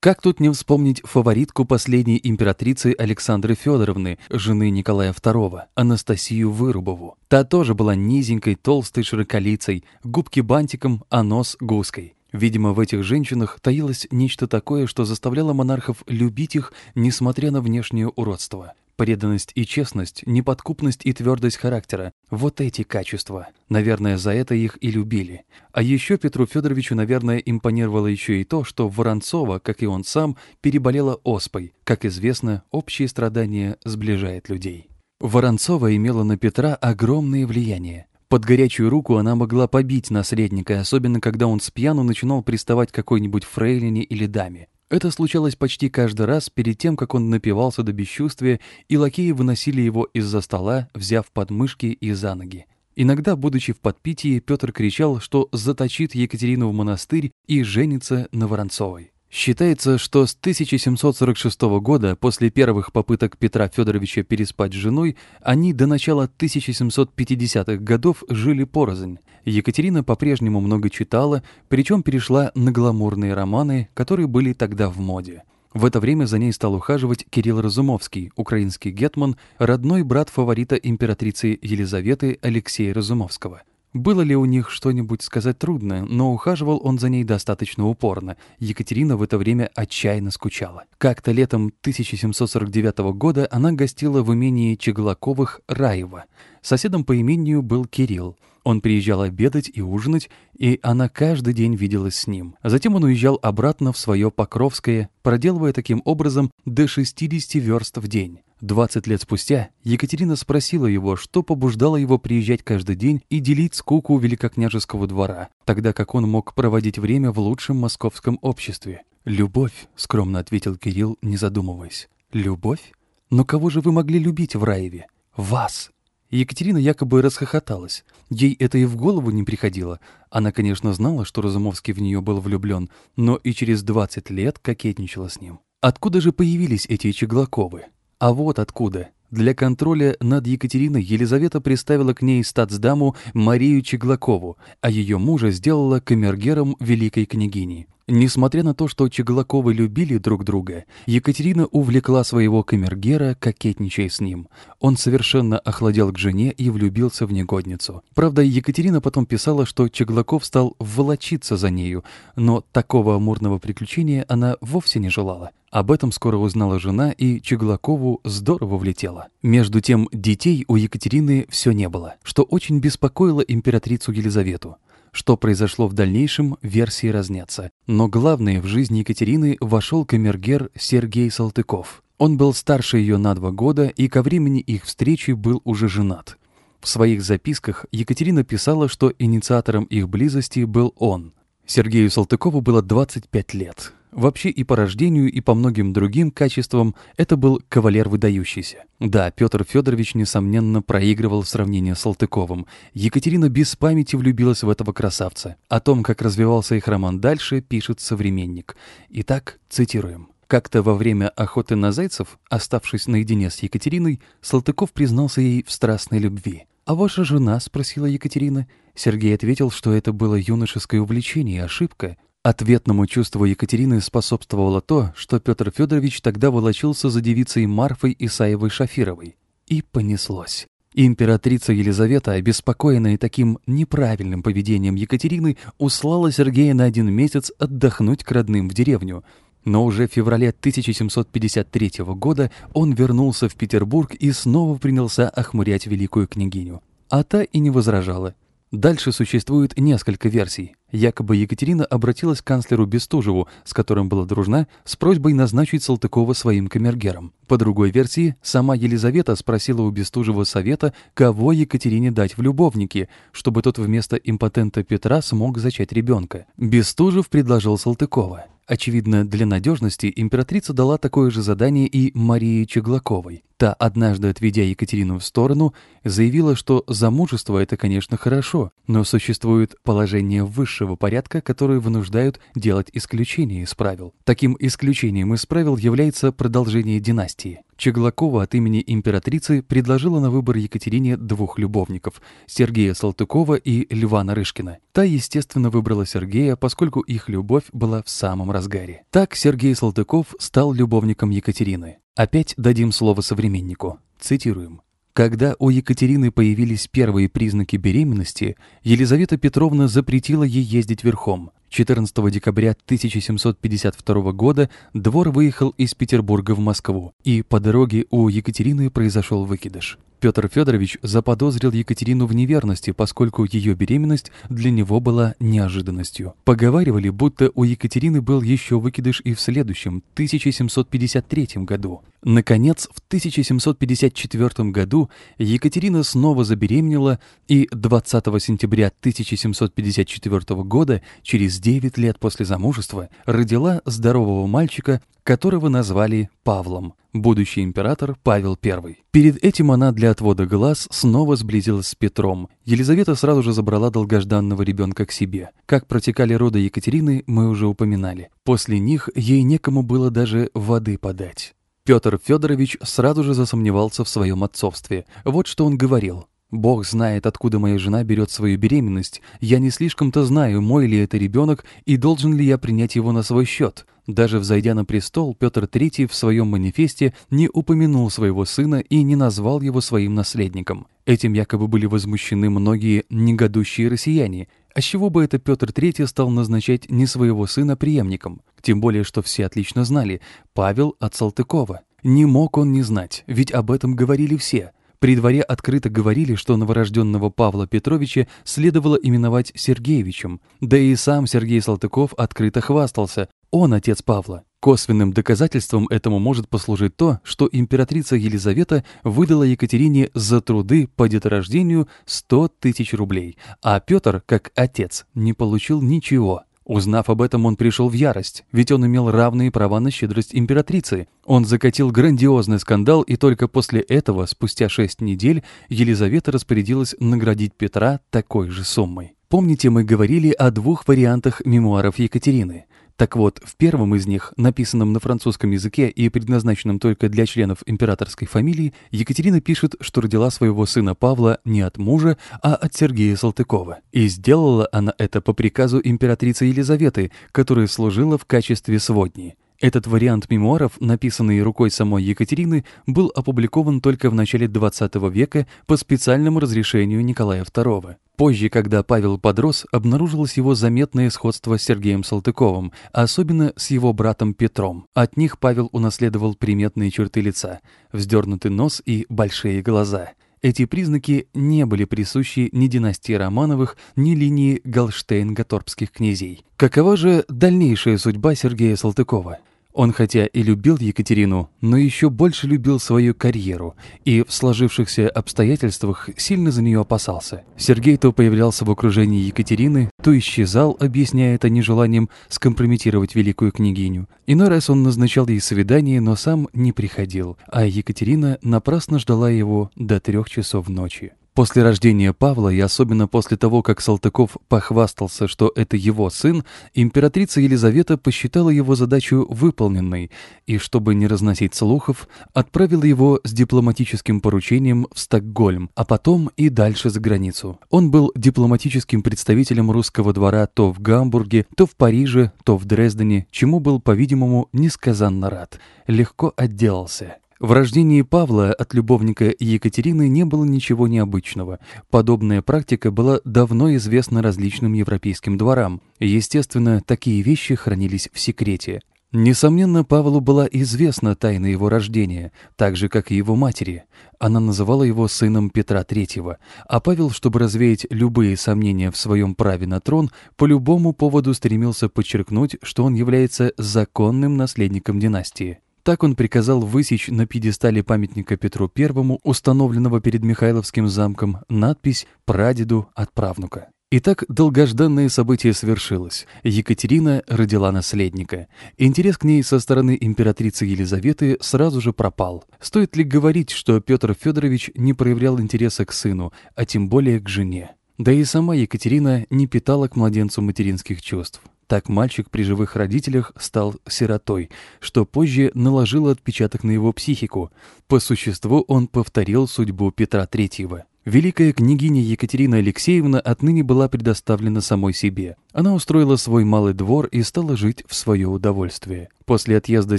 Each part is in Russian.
Как тут не вспомнить фаворитку последней императрицы Александры Федоровны, жены Николая II, Анастасию Вырубову? Та тоже была низенькой, толстой, широколицей, губки бантиком, а нос гуской. Видимо, в этих женщинах таилось нечто такое, что заставляло монархов любить их, несмотря на внешнее уродство. Преданность и честность, неподкупность и твердость характера — вот эти качества. Наверное, за это их и любили. А еще Петру Федоровичу, наверное, импонировало еще и то, что Воронцова, как и он сам, переболела оспой. Как известно, общее страдание сближает людей. Воронцова имела на Петра огромное влияние. Под горячую руку она могла побить наследника, особенно когда он с пьяну начинал приставать к какой-нибудь фрейлине или даме. Это случалось почти каждый раз перед тем, как он напивался до бесчувствия, и лакеи выносили его из-за стола, взяв подмышки и за ноги. Иногда, будучи в подпитии, Петр кричал, что заточит Екатерину в монастырь и женится на Воронцовой. Считается, что с 1746 года, после первых попыток Петра Федоровича переспать с женой, они до начала 1750-х годов жили порознь. Екатерина по-прежнему много читала, причем перешла на гламурные романы, которые были тогда в моде. В это время за ней стал ухаживать Кирилл Разумовский, украинский гетман, родной брат фаворита императрицы Елизаветы Алексея Разумовского. Было ли у них что-нибудь сказать трудно, но ухаживал он за ней достаточно упорно. Екатерина в это время отчаянно скучала. Как-то летом 1749 года она гостила в имении Чеглаковых Раева. Соседом по имению был Кирилл. Он приезжал обедать и ужинать, и она каждый день виделась с ним. Затем он уезжал обратно в свое Покровское, проделывая таким образом до 60 верст в день. 20 лет спустя Екатерина спросила его, что побуждало его приезжать каждый день и делить скуку великокняжеского двора, тогда как он мог проводить время в лучшем московском обществе. «Любовь», — скромно ответил Кирилл, не задумываясь. «Любовь? Но кого же вы могли любить в Раеве? Вас!» Екатерина якобы расхохоталась. Ей это и в голову не приходило. Она, конечно, знала, что Разумовский в нее был влюблен, но и через 20 лет кокетничала с ним. Откуда же появились эти Чеглаковы? А вот откуда. Для контроля над Екатериной Елизавета приставила к ней статсдаму Марию Чеглакову, а ее мужа сделала камергером великой княгини. Несмотря на то, что Чеглаковы любили друг друга, Екатерина увлекла своего камергера, кокетничая с ним. Он совершенно охладел к жене и влюбился в негодницу. Правда, Екатерина потом писала, что Чеглаков стал волочиться за нею, но такого амурного приключения она вовсе не желала. Об этом скоро узнала жена, и Чеглакову здорово влетела. Между тем, детей у Екатерины все не было, что очень беспокоило императрицу Елизавету. Что произошло в дальнейшем, версии разнятся. Но главное, в жизнь Екатерины вошел камергер Сергей Салтыков. Он был старше ее на два года и ко времени их встречи был уже женат. В своих записках Екатерина писала, что инициатором их близости был он. Сергею Салтыкову было 25 лет. Вообще и по рождению, и по многим другим качествам это был кавалер выдающийся. Да, Петр Федорович, несомненно, проигрывал в сравнении с Салтыковым. Екатерина без памяти влюбилась в этого красавца. О том, как развивался их роман дальше, пишет современник. Итак, цитируем. Как-то во время охоты на зайцев, оставшись наедине с Екатериной, Салтыков признался ей в страстной любви. «А ваша жена?» — спросила Екатерина. Сергей ответил, что это было юношеское увлечение, ошибка. Ответному чувству Екатерины способствовало то, что Петр Федорович тогда волочился за девицей Марфой Исаевой-Шафировой. И понеслось. Императрица Елизавета, обеспокоенная таким неправильным поведением Екатерины, услала Сергея на один месяц отдохнуть к родным в деревню. Но уже в феврале 1753 года он вернулся в Петербург и снова принялся охмурять великую княгиню. А та и не возражала. Дальше существует несколько версий. Якобы Екатерина обратилась к канцлеру Бестужеву, с которым была дружна, с просьбой назначить Салтыкова своим камергером. По другой версии, сама Елизавета спросила у Бестужева совета, кого Екатерине дать в любовники, чтобы тот вместо импотента Петра смог зачать ребенка. Бестужев предложил Салтыкова. Очевидно, для надежности императрица дала такое же задание и Марии Чеглаковой. Та, однажды отведя Екатерину в сторону, заявила, что замужество — это, конечно, хорошо, но существует положение высшее высшего порядка, которые вынуждают делать исключения из правил. Таким исключением из правил является продолжение династии. Чеглакова от имени императрицы предложила на выбор Екатерине двух любовников – Сергея Салтыкова и Льва Нарышкина. Та, естественно, выбрала Сергея, поскольку их любовь была в самом разгаре. Так Сергей Салтыков стал любовником Екатерины. Опять дадим слово современнику. Цитируем. Когда у Екатерины появились первые признаки беременности, Елизавета Петровна запретила ей ездить верхом. 14 декабря 1752 года двор выехал из Петербурга в Москву, и по дороге у Екатерины произошел выкидыш. Петр Федорович заподозрил Екатерину в неверности, поскольку ее беременность для него была неожиданностью. Поговаривали, будто у Екатерины был еще выкидыш и в следующем, 1753 году. Наконец, в 1754 году Екатерина снова забеременела и 20 сентября 1754 года, через 9 лет после замужества, родила здорового мальчика, которого назвали Павлом, будущий император Павел I. Перед этим она для отвода глаз снова сблизилась с Петром. Елизавета сразу же забрала долгожданного ребенка к себе. Как протекали роды Екатерины, мы уже упоминали. После них ей некому было даже воды подать. Петр Федорович сразу же засомневался в своем отцовстве. Вот что он говорил. Бог знает, откуда моя жена берет свою беременность. Я не слишком-то знаю, мой ли это ребенок и должен ли я принять его на свой счет. Даже взойдя на престол, Петр III в своем манифесте не упомянул своего сына и не назвал его своим наследником. Этим якобы были возмущены многие негодущие россияне. А с чего бы это Петр III стал назначать не своего сына преемником? Тем более, что все отлично знали – Павел от Салтыкова. Не мог он не знать, ведь об этом говорили все – при дворе открыто говорили, что новорожденного Павла Петровича следовало именовать Сергеевичем, да и сам Сергей Салтыков открыто хвастался. Он отец Павла. Косвенным доказательством этому может послужить то, что императрица Елизавета выдала Екатерине за труды по деторождению 100 тысяч рублей, а Петр, как отец, не получил ничего. Узнав об этом, он пришел в ярость, ведь он имел равные права на щедрость императрицы. Он закатил грандиозный скандал, и только после этого, спустя шесть недель, Елизавета распорядилась наградить Петра такой же суммой. Помните, мы говорили о двух вариантах мемуаров Екатерины. Так вот, в первом из них, написанном на французском языке и предназначенном только для членов императорской фамилии, Екатерина пишет, что родила своего сына Павла не от мужа, а от Сергея Салтыкова. И сделала она это по приказу императрицы Елизаветы, которая служила в качестве сводни. Этот вариант мемуаров, написанный рукой самой Екатерины, был опубликован только в начале XX века по специальному разрешению Николая II. Позже, когда Павел подрос, обнаружилось его заметное сходство с Сергеем Салтыковым, особенно с его братом Петром. От них Павел унаследовал приметные черты лица, вздернутый нос и большие глаза. Эти признаки не были присущи ни династии Романовых, ни линии Галштейн-Гаторбских князей. Какова же дальнейшая судьба Сергея Салтыкова? Он хотя и любил Екатерину, но еще больше любил свою карьеру и в сложившихся обстоятельствах сильно за нее опасался. Сергей то появлялся в окружении Екатерины, то исчезал, объясняя это нежеланием скомпрометировать великую княгиню. Иной раз он назначал ей свидание, но сам не приходил, а Екатерина напрасно ждала его до трех часов ночи. После рождения Павла и особенно после того, как Салтыков похвастался, что это его сын, императрица Елизавета посчитала его задачу выполненной и, чтобы не разносить слухов, отправила его с дипломатическим поручением в Стокгольм, а потом и дальше за границу. Он был дипломатическим представителем русского двора то в Гамбурге, то в Париже, то в Дрездене, чему был, по-видимому, несказанно рад. Легко отделался. В рождении Павла от любовника Екатерины не было ничего необычного. Подобная практика была давно известна различным европейским дворам. Естественно, такие вещи хранились в секрете. Несомненно, Павлу была известна тайна его рождения, так же, как и его матери. Она называла его сыном Петра III, а Павел, чтобы развеять любые сомнения в своем праве на трон, по любому поводу стремился подчеркнуть, что он является законным наследником династии. Так он приказал высечь на пьедестале памятника Петру I, установленного перед Михайловским замком, надпись «Прадеду от правнука». Итак, долгожданное событие свершилось. Екатерина родила наследника. Интерес к ней со стороны императрицы Елизаветы сразу же пропал. Стоит ли говорить, что Петр Федорович не проявлял интереса к сыну, а тем более к жене? Да и сама Екатерина не питала к младенцу материнских чувств. Так мальчик при живых родителях стал сиротой, что позже наложило отпечаток на его психику. По существу он повторил судьбу Петра Третьего. Великая княгиня Екатерина Алексеевна отныне была предоставлена самой себе. Она устроила свой малый двор и стала жить в свое удовольствие. После отъезда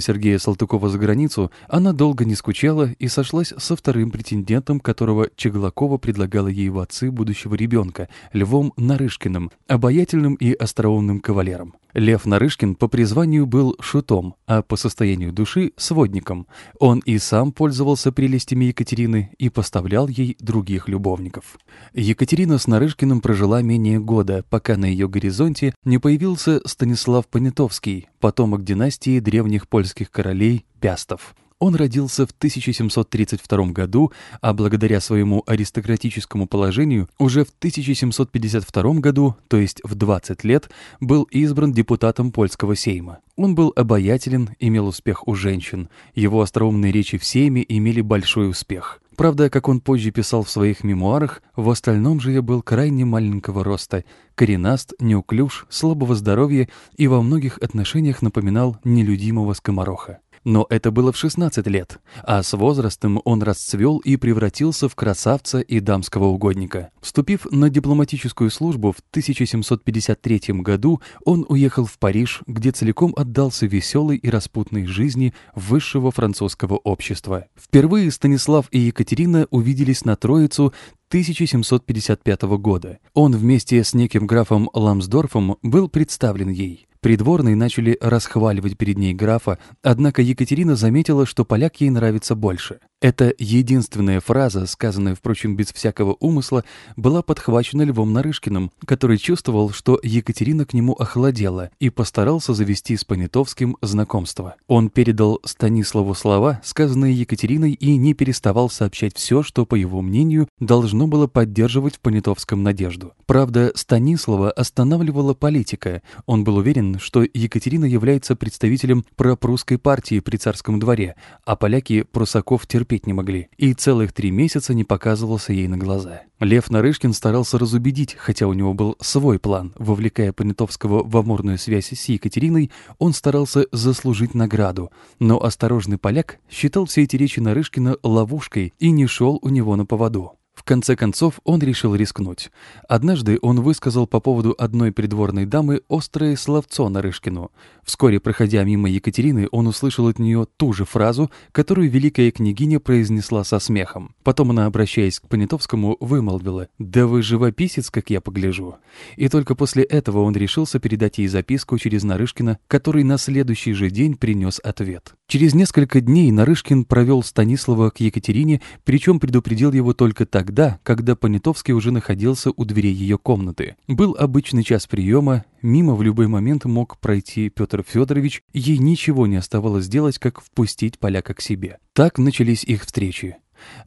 Сергея Салтыкова за границу она долго не скучала и сошлась со вторым претендентом, которого Чеглакова предлагала ей в отцы будущего ребенка, Львом Нарышкиным, обаятельным и остроумным кавалером. Лев Нарышкин по призванию был шутом, а по состоянию души – сводником. Он и сам пользовался прелестями Екатерины и поставлял ей других любовников. Екатерина с Нарышкиным прожила менее года, пока на ее горизонте не появился Станислав Понятовский, потомок династии древних польских королей Пястов. Он родился в 1732 году, а благодаря своему аристократическому положению уже в 1752 году, то есть в 20 лет, был избран депутатом польского сейма. Он был обаятелен, имел успех у женщин. Его остроумные речи в сейме имели большой успех. Правда, как он позже писал в своих мемуарах, в остальном же я был крайне маленького роста, коренаст, неуклюж, слабого здоровья и во многих отношениях напоминал нелюдимого скомороха. Но это было в 16 лет, а с возрастом он расцвел и превратился в красавца и дамского угодника. Вступив на дипломатическую службу в 1753 году, он уехал в Париж, где целиком отдался веселой и распутной жизни высшего французского общества. Впервые Станислав и Екатерина увиделись на Троицу 1755 года. Он вместе с неким графом Ламсдорфом был представлен ей. Придворные начали расхваливать перед ней графа, однако Екатерина заметила, что поляк ей нравится больше. Эта единственная фраза, сказанная, впрочем, без всякого умысла, была подхвачена Львом Нарышкиным, который чувствовал, что Екатерина к нему охладела и постарался завести с Понятовским знакомство. Он передал Станиславу слова, сказанные Екатериной, и не переставал сообщать все, что, по его мнению, должно было поддерживать в Понятовском надежду. Правда, Станислава останавливала политика. Он был уверен, что Екатерина является представителем пропрусской партии при царском дворе, а поляки прусаков терпели терпеть не могли, и целых три месяца не показывался ей на глаза. Лев Нарышкин старался разубедить, хотя у него был свой план. Вовлекая Понятовского в амурную связь с Екатериной, он старался заслужить награду. Но осторожный поляк считал все эти речи Нарышкина ловушкой и не шел у него на поводу. В конце концов, он решил рискнуть. Однажды он высказал по поводу одной придворной дамы острое словцо Нарышкину. Вскоре, проходя мимо Екатерины, он услышал от нее ту же фразу, которую великая княгиня произнесла со смехом. Потом она, обращаясь к Понятовскому, вымолвила «Да вы живописец, как я погляжу». И только после этого он решился передать ей записку через Нарышкина, который на следующий же день принес ответ. Через несколько дней Нарышкин провел Станислава к Екатерине, причем предупредил его только тогда, когда Понятовский уже находился у дверей ее комнаты. Был обычный час приема, мимо в любой момент мог пройти Петр Федорович, ей ничего не оставалось делать, как впустить поляка к себе. Так начались их встречи.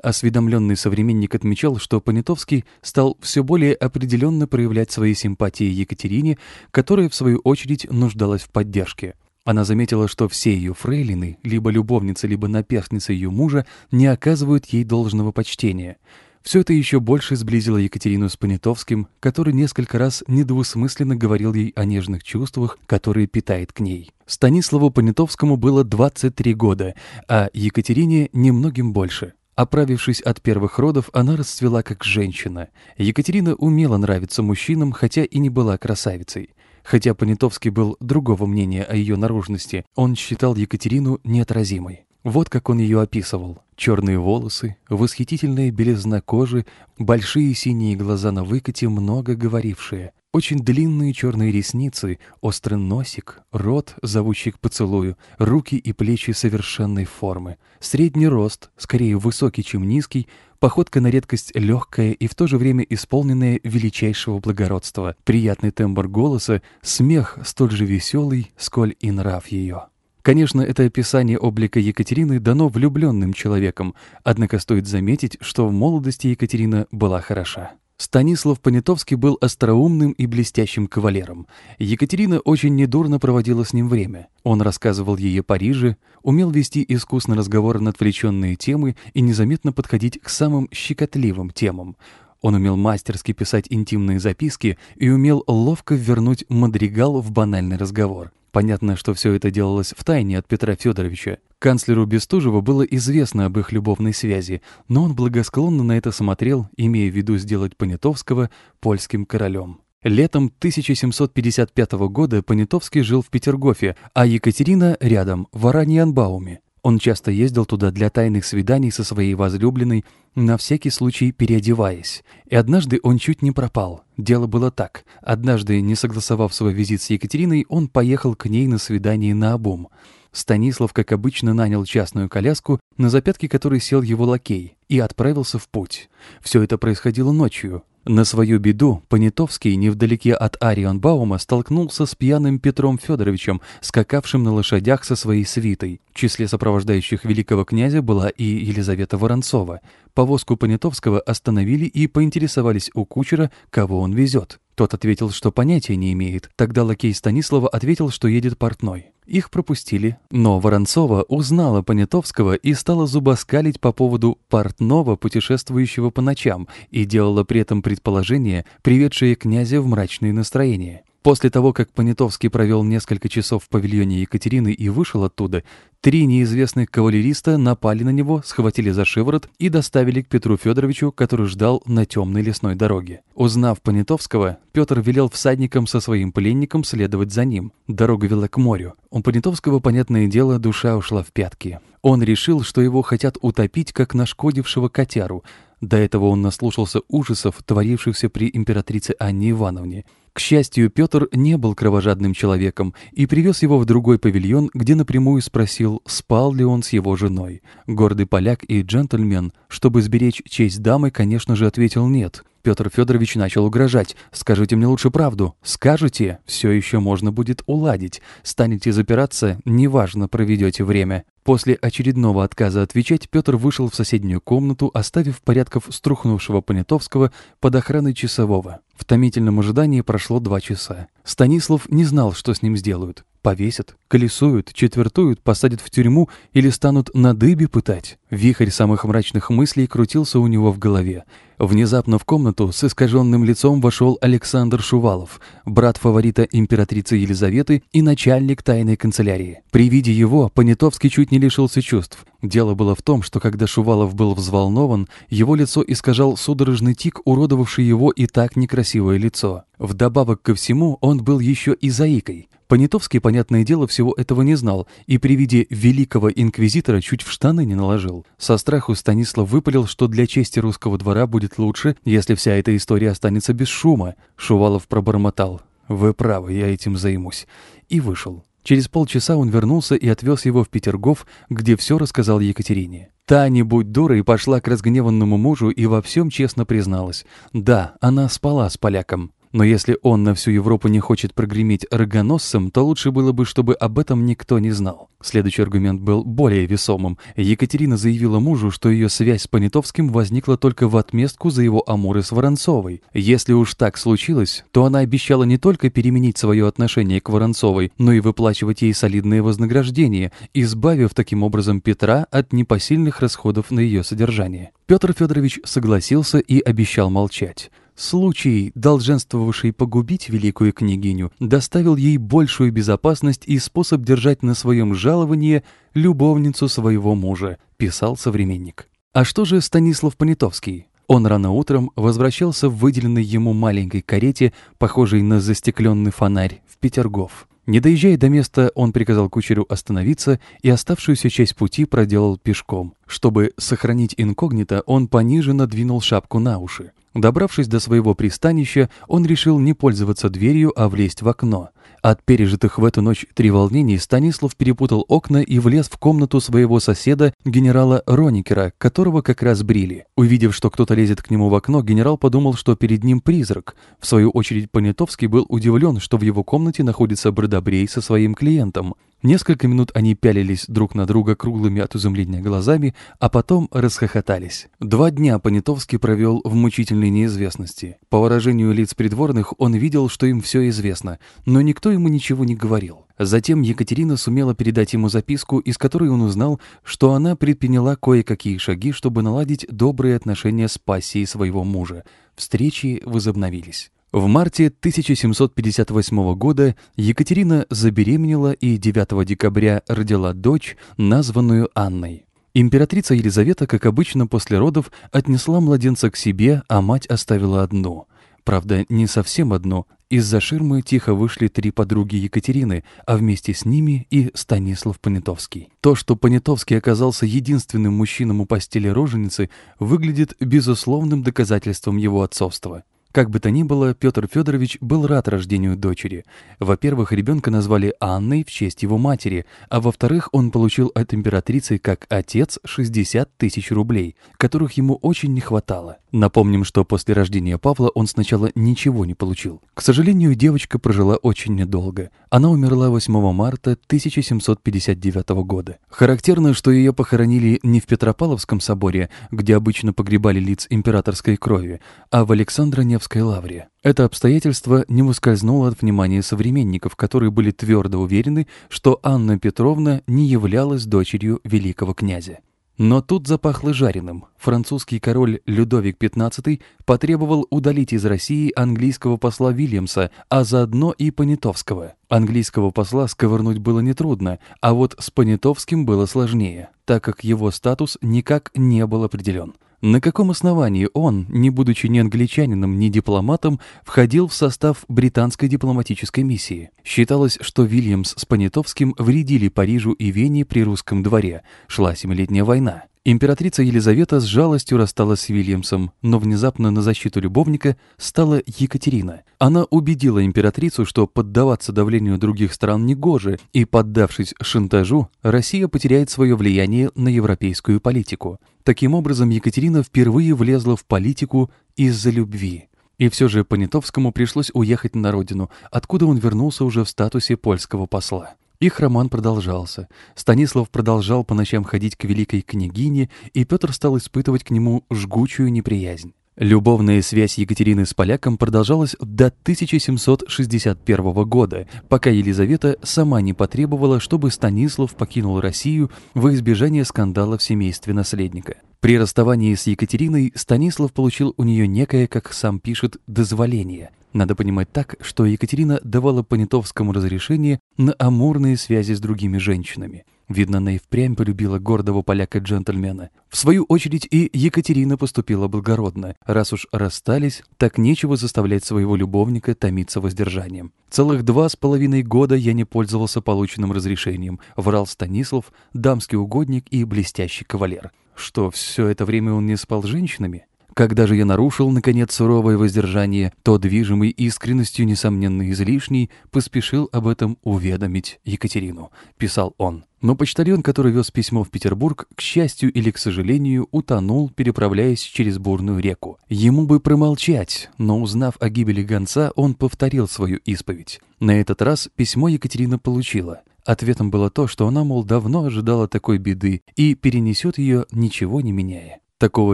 Осведомленный современник отмечал, что Понятовский стал все более определенно проявлять свои симпатии Екатерине, которая, в свою очередь, нуждалась в поддержке. Она заметила, что все ее фрейлины, либо любовницы, либо наперстницы ее мужа, не оказывают ей должного почтения — все это еще больше сблизило Екатерину с Понятовским, который несколько раз недвусмысленно говорил ей о нежных чувствах, которые питает к ней. Станиславу Понятовскому было 23 года, а Екатерине немногим больше. Оправившись от первых родов, она расцвела как женщина. Екатерина умела нравиться мужчинам, хотя и не была красавицей. Хотя Понятовский был другого мнения о ее наружности, он считал Екатерину неотразимой. Вот как он ее описывал. Черные волосы, восхитительная белизна кожи, большие синие глаза на выкате, много говорившие. Очень длинные черные ресницы, острый носик, рот, зовущий к поцелую, руки и плечи совершенной формы, средний рост, скорее высокий, чем низкий, походка на редкость легкая и в то же время исполненная величайшего благородства, приятный тембр голоса, смех столь же веселый, сколь и нрав ее. Конечно, это описание облика Екатерины дано влюбленным человеком, однако стоит заметить, что в молодости Екатерина была хороша. Станислав Понятовский был остроумным и блестящим кавалером. Екатерина очень недурно проводила с ним время. Он рассказывал ей о Париже, умел вести искусно разговоры на отвлеченные темы и незаметно подходить к самым щекотливым темам. Он умел мастерски писать интимные записки и умел ловко вернуть мадригал в банальный разговор. Понятно, что все это делалось в тайне от Петра Федоровича. Канцлеру Бестужеву было известно об их любовной связи, но он благосклонно на это смотрел, имея в виду сделать Понятовского польским королем. Летом 1755 года Понятовский жил в Петергофе, а Екатерина рядом, в Араньянбауме. Он часто ездил туда для тайных свиданий со своей возлюбленной, на всякий случай переодеваясь. И однажды он чуть не пропал. Дело было так. Однажды, не согласовав свой визит с Екатериной, он поехал к ней на свидание на обум. Станислав, как обычно, нанял частную коляску, на запятки которой сел его лакей, и отправился в путь. Все это происходило ночью. На свою беду Понятовский невдалеке от Арианбаума столкнулся с пьяным Петром Федоровичем, скакавшим на лошадях со своей свитой. В числе сопровождающих великого князя была и Елизавета Воронцова. Повозку Понятовского остановили и поинтересовались у кучера, кого он везет. Тот ответил, что понятия не имеет. Тогда лакей Станислава ответил, что едет портной. Их пропустили, но Воронцова узнала Понятовского и стала зубоскалить по поводу портного, путешествующего по ночам, и делала при этом предположение, приведшее князя в мрачные настроения. После того, как Понятовский провел несколько часов в павильоне Екатерины и вышел оттуда, три неизвестных кавалериста напали на него, схватили за шиворот и доставили к Петру Федоровичу, который ждал на темной лесной дороге. Узнав Понятовского, Петр велел всадникам со своим пленником следовать за ним. Дорога вела к морю. У Понятовского, понятное дело, душа ушла в пятки. Он решил, что его хотят утопить, как нашкодившего котяру. До этого он наслушался ужасов, творившихся при императрице Анне Ивановне. К счастью, Петр не был кровожадным человеком и привез его в другой павильон, где напрямую спросил, спал ли он с его женой. Гордый поляк и джентльмен, чтобы сберечь честь дамы, конечно же, ответил «нет». Петр Федорович начал угрожать. «Скажите мне лучше правду. Скажете, все еще можно будет уладить. Станете запираться, неважно, проведете время». После очередного отказа отвечать, Петр вышел в соседнюю комнату, оставив порядков струхнувшего Понятовского под охраной часового. В томительном ожидании прошло два часа. Станислав не знал, что с ним сделают. Повесят, колесуют, четвертуют, посадят в тюрьму или станут на дыбе пытать. Вихрь самых мрачных мыслей крутился у него в голове. Внезапно в комнату с искаженным лицом вошел Александр Шувалов, брат фаворита императрицы Елизаветы и начальник тайной канцелярии. При виде его Понятовский чуть не лишился чувств. Дело было в том, что когда Шувалов был взволнован, его лицо искажал судорожный тик, уродовавший его и так некрасивое лицо. Вдобавок ко всему, он был еще и заикой. Понятовский, понятное дело, всего этого не знал и при виде великого инквизитора чуть в штаны не наложил. Со страху Станислав выпалил, что для чести русского двора будет лучше, если вся эта история останется без шума. Шувалов пробормотал. «Вы правы, я этим займусь». И вышел. Через полчаса он вернулся и отвез его в Петергоф, где все рассказал Екатерине. Та, не будь дурой, пошла к разгневанному мужу и во всем честно призналась. Да, она спала с поляком. Но если он на всю Европу не хочет прогреметь рогоносцем, то лучше было бы, чтобы об этом никто не знал. Следующий аргумент был более весомым. Екатерина заявила мужу, что ее связь с Понятовским возникла только в отместку за его амуры с Воронцовой. Если уж так случилось, то она обещала не только переменить свое отношение к Воронцовой, но и выплачивать ей солидное вознаграждение, избавив таким образом Петра от непосильных расходов на ее содержание. Петр Федорович согласился и обещал молчать. Случай, долженствовавший погубить великую княгиню, доставил ей большую безопасность и способ держать на своем жаловании любовницу своего мужа, писал современник. А что же Станислав Понятовский? Он рано утром возвращался в выделенной ему маленькой карете, похожей на застекленный фонарь, в Петергоф. Не доезжая до места, он приказал кучеру остановиться и оставшуюся часть пути проделал пешком. Чтобы сохранить инкогнито, он пониже надвинул шапку на уши. Добравшись до своего пристанища, он решил не пользоваться дверью, а влезть в окно. От пережитых в эту ночь треволнений Станислав перепутал окна и влез в комнату своего соседа, генерала Роникера, которого как раз брили. Увидев, что кто-то лезет к нему в окно, генерал подумал, что перед ним призрак. В свою очередь Понятовский был удивлен, что в его комнате находится Бродобрей со своим клиентом. Несколько минут они пялились друг на друга круглыми от изумления глазами, а потом расхохотались. Два дня Понятовский провел в мучительной неизвестности. По выражению лиц придворных он видел, что им все известно, но не никто ему ничего не говорил. Затем Екатерина сумела передать ему записку, из которой он узнал, что она предприняла кое-какие шаги, чтобы наладить добрые отношения с пассией своего мужа. Встречи возобновились. В марте 1758 года Екатерина забеременела и 9 декабря родила дочь, названную Анной. Императрица Елизавета, как обычно после родов, отнесла младенца к себе, а мать оставила одну. Правда, не совсем одну. Из-за ширмы тихо вышли три подруги Екатерины, а вместе с ними и Станислав Понятовский. То, что Понятовский оказался единственным мужчином у постели роженицы, выглядит безусловным доказательством его отцовства. Как бы то ни было, Петр Федорович был рад рождению дочери. Во-первых, ребенка назвали Анной в честь его матери, а во-вторых, он получил от императрицы как отец 60 тысяч рублей, которых ему очень не хватало. Напомним, что после рождения Павла он сначала ничего не получил. К сожалению, девочка прожила очень недолго. Она умерла 8 марта 1759 года. Характерно, что ее похоронили не в Петропавловском соборе, где обычно погребали лиц императорской крови, а в Александро-Невском Королевской лавре. Это обстоятельство не ускользнуло от внимания современников, которые были твердо уверены, что Анна Петровна не являлась дочерью великого князя. Но тут запахло жареным. Французский король Людовик XV потребовал удалить из России английского посла Вильямса, а заодно и Понятовского. Английского посла сковырнуть было нетрудно, а вот с Понятовским было сложнее, так как его статус никак не был определен. На каком основании он, не будучи ни англичанином, ни дипломатом, входил в состав британской дипломатической миссии? Считалось, что Вильямс с Понятовским вредили Парижу и Вене при русском дворе. Шла Семилетняя война. Императрица Елизавета с жалостью рассталась с Вильямсом, но внезапно на защиту любовника стала Екатерина. Она убедила императрицу, что поддаваться давлению других стран негоже, и, поддавшись шантажу, Россия потеряет свое влияние на европейскую политику. Таким образом, Екатерина впервые влезла в политику из-за любви. И все же Понятовскому пришлось уехать на родину, откуда он вернулся уже в статусе польского посла. Их роман продолжался. Станислав продолжал по ночам ходить к великой княгине, и Петр стал испытывать к нему жгучую неприязнь. Любовная связь Екатерины с поляком продолжалась до 1761 года, пока Елизавета сама не потребовала, чтобы Станислав покинул Россию во избежание скандала в семействе наследника. При расставании с Екатериной Станислав получил у нее некое, как сам пишет, «дозволение», надо понимать так, что Екатерина давала Понятовскому разрешение на амурные связи с другими женщинами. Видно, она и впрямь полюбила гордого поляка-джентльмена. В свою очередь и Екатерина поступила благородно. Раз уж расстались, так нечего заставлять своего любовника томиться воздержанием. Целых два с половиной года я не пользовался полученным разрешением. Врал Станислав, дамский угодник и блестящий кавалер. Что, все это время он не спал с женщинами? Когда же я нарушил, наконец, суровое воздержание, то, движимый искренностью, несомненно излишней, поспешил об этом уведомить Екатерину, писал он. Но почтальон, который вез письмо в Петербург, к счастью или к сожалению, утонул, переправляясь через бурную реку. Ему бы промолчать, но узнав о гибели гонца, он повторил свою исповедь. На этот раз письмо Екатерина получила. Ответом было то, что она, мол, давно ожидала такой беды и перенесет ее, ничего не меняя. Такого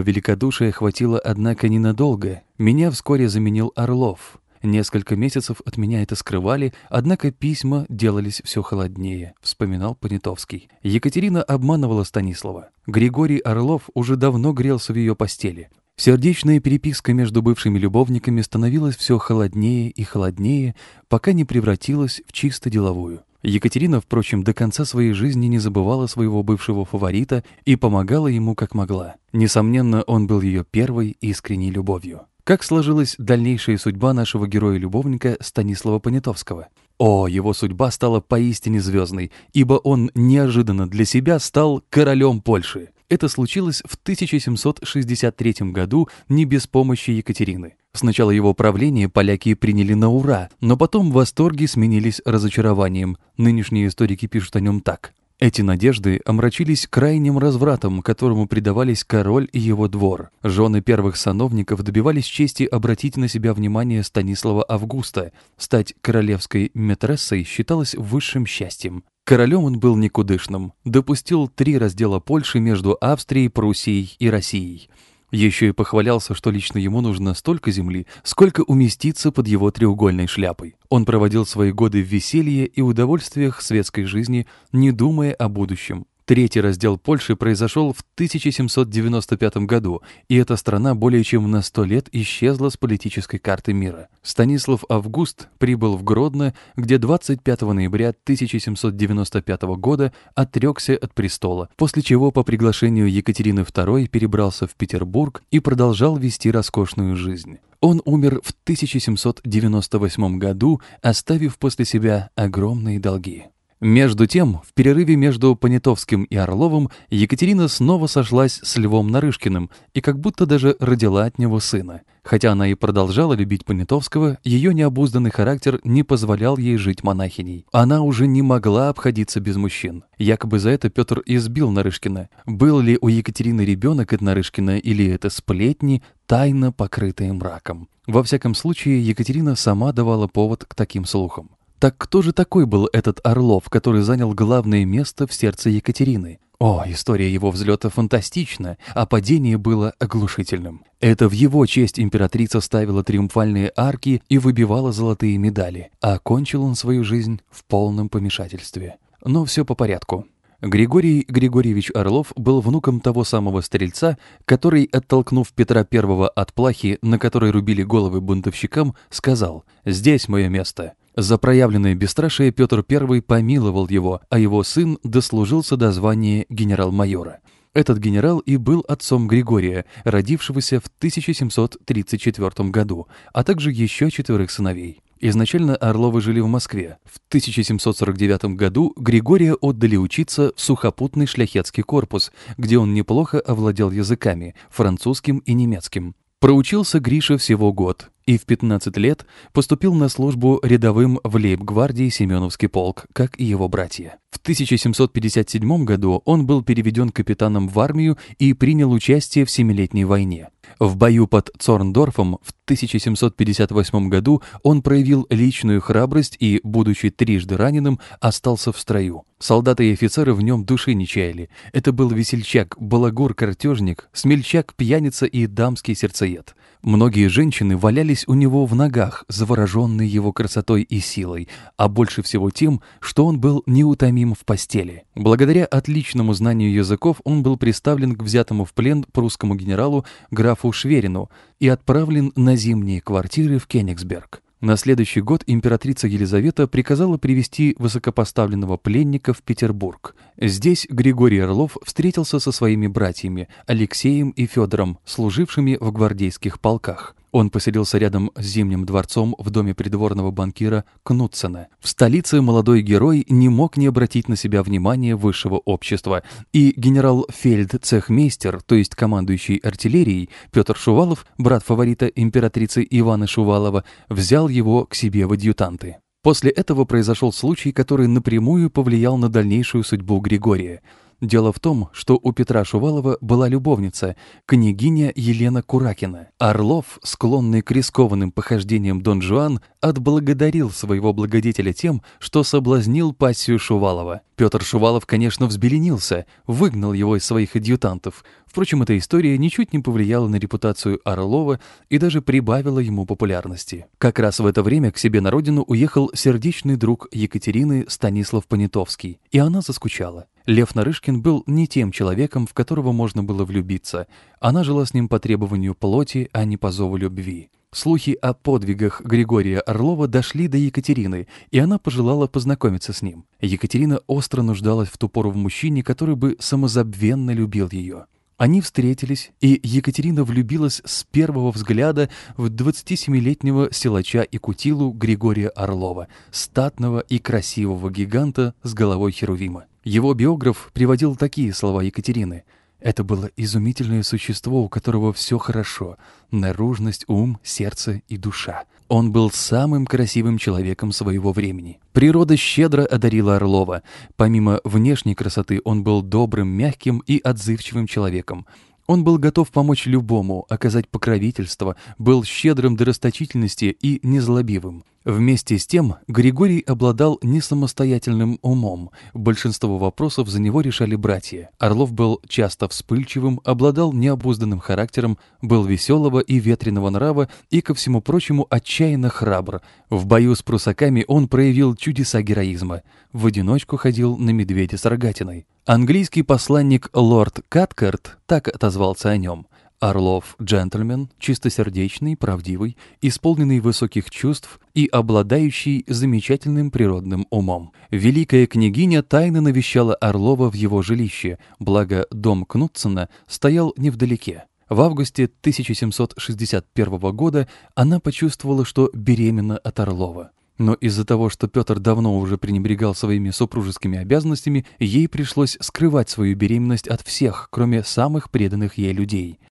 великодушия хватило, однако, ненадолго. Меня вскоре заменил Орлов. Несколько месяцев от меня это скрывали, однако письма делались все холоднее, вспоминал Понятовский. Екатерина обманывала Станислава. Григорий Орлов уже давно грелся в ее постели. Сердечная переписка между бывшими любовниками становилась все холоднее и холоднее, пока не превратилась в чисто деловую. Екатерина, впрочем, до конца своей жизни не забывала своего бывшего фаворита и помогала ему как могла. Несомненно, он был ее первой искренней любовью. Как сложилась дальнейшая судьба нашего героя-любовника Станислава Понятовского? О, его судьба стала поистине звездной, ибо он неожиданно для себя стал королем Польши. Это случилось в 1763 году не без помощи Екатерины. Сначала его правление поляки приняли на ура, но потом восторги сменились разочарованием. Нынешние историки пишут о нем так. Эти надежды омрачились крайним развратом, которому предавались король и его двор. Жены первых сановников добивались чести обратить на себя внимание Станислава Августа. Стать королевской метрессой считалось высшим счастьем. Королем он был никудышным, допустил три раздела Польши между Австрией, Пруссией и Россией. Еще и похвалялся, что лично ему нужно столько земли, сколько уместится под его треугольной шляпой. Он проводил свои годы в веселье и удовольствиях светской жизни, не думая о будущем. Третий раздел Польши произошел в 1795 году, и эта страна более чем на сто лет исчезла с политической карты мира. Станислав Август прибыл в Гродно, где 25 ноября 1795 года отрекся от престола, после чего по приглашению Екатерины II перебрался в Петербург и продолжал вести роскошную жизнь. Он умер в 1798 году, оставив после себя огромные долги. Между тем, в перерыве между Понятовским и Орловым Екатерина снова сошлась с Львом Нарышкиным и как будто даже родила от него сына. Хотя она и продолжала любить Понятовского, ее необузданный характер не позволял ей жить монахиней. Она уже не могла обходиться без мужчин. Якобы за это Петр избил Нарышкина. Был ли у Екатерины ребенок от Нарышкина или это сплетни, тайно покрытые мраком. Во всяком случае, Екатерина сама давала повод к таким слухам. Так кто же такой был этот Орлов, который занял главное место в сердце Екатерины? О, история его взлета фантастична, а падение было оглушительным. Это в его честь императрица ставила триумфальные арки и выбивала золотые медали, а окончил он свою жизнь в полном помешательстве. Но все по порядку. Григорий Григорьевич Орлов был внуком того самого стрельца, который, оттолкнув Петра I от плахи, на которой рубили головы бунтовщикам, сказал «Здесь мое место». За проявленное бесстрашие Петр I помиловал его, а его сын дослужился до звания генерал-майора. Этот генерал и был отцом Григория, родившегося в 1734 году, а также еще четверых сыновей. Изначально Орловы жили в Москве. В 1749 году Григория отдали учиться в сухопутный шляхетский корпус, где он неплохо овладел языками – французским и немецким. Проучился Гриша всего год и в 15 лет поступил на службу рядовым в лейб-гвардии Семеновский полк, как и его братья. В 1757 году он был переведен капитаном в армию и принял участие в Семилетней войне. В бою под Цорндорфом в 1758 году он проявил личную храбрость и, будучи трижды раненым, остался в строю. Солдаты и офицеры в нем души не чаяли. Это был весельчак, балагур-картежник, смельчак, пьяница и дамский сердцеед. Многие женщины валялись у него в ногах, завороженные его красотой и силой, а больше всего тем, что он был неутомим в постели. Благодаря отличному знанию языков он был приставлен к взятому в плен прусскому генералу графу Шверину и отправлен на зимние квартиры в Кенигсберг. На следующий год императрица Елизавета приказала привести высокопоставленного пленника в Петербург. Здесь Григорий Орлов встретился со своими братьями Алексеем и Федором, служившими в гвардейских полках. Он поселился рядом с Зимним дворцом в доме придворного банкира Кнутсена. В столице молодой герой не мог не обратить на себя внимание высшего общества, и генерал-фельд-цехмейстер, то есть командующий артиллерией, Петр Шувалов, брат фаворита императрицы Ивана Шувалова, взял его к себе в адъютанты. После этого произошел случай, который напрямую повлиял на дальнейшую судьбу Григория – Дело в том, что у Петра Шувалова была любовница, княгиня Елена Куракина. Орлов, склонный к рискованным похождениям Дон Жуан, отблагодарил своего благодетеля тем, что соблазнил пассию Шувалова. Петр Шувалов, конечно, взбеленился, выгнал его из своих адъютантов. Впрочем, эта история ничуть не повлияла на репутацию Орлова и даже прибавила ему популярности. Как раз в это время к себе на родину уехал сердечный друг Екатерины Станислав Понятовский, и она заскучала. Лев Нарышкин был не тем человеком, в которого можно было влюбиться. Она жила с ним по требованию плоти, а не по зову любви. Слухи о подвигах Григория Орлова дошли до Екатерины, и она пожелала познакомиться с ним. Екатерина остро нуждалась в ту пору в мужчине, который бы самозабвенно любил ее. Они встретились, и Екатерина влюбилась с первого взгляда в 27-летнего силача и кутилу Григория Орлова, статного и красивого гиганта с головой Херувима. Его биограф приводил такие слова Екатерины – это было изумительное существо, у которого все хорошо — наружность, ум, сердце и душа. Он был самым красивым человеком своего времени. Природа щедро одарила Орлова. Помимо внешней красоты, он был добрым, мягким и отзывчивым человеком. Он был готов помочь любому, оказать покровительство, был щедрым до расточительности и незлобивым. Вместе с тем Григорий обладал несамостоятельным умом. Большинство вопросов за него решали братья. Орлов был часто вспыльчивым, обладал необузданным характером, был веселого и ветреного нрава и, ко всему прочему, отчаянно храбр. В бою с прусаками он проявил чудеса героизма. В одиночку ходил на медведя с рогатиной. Английский посланник лорд Каткарт так отозвался о нем. Орлов – джентльмен, чистосердечный, правдивый, исполненный высоких чувств и обладающий замечательным природным умом. Великая княгиня тайно навещала Орлова в его жилище, благо дом Кнутсона стоял невдалеке. В августе 1761 года она почувствовала, что беременна от Орлова. Но из-за того, что Петр давно уже пренебрегал своими супружескими обязанностями, ей пришлось скрывать свою беременность от всех, кроме самых преданных ей людей.